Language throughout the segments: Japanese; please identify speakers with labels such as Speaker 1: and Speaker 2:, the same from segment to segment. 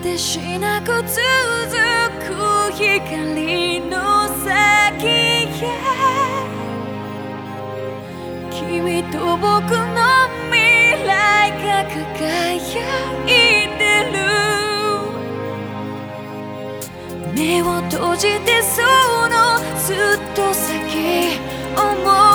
Speaker 1: てしなく続く光の先へ君と僕の未来が輝いてる目を閉じてそのずっと先思う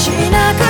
Speaker 1: しなが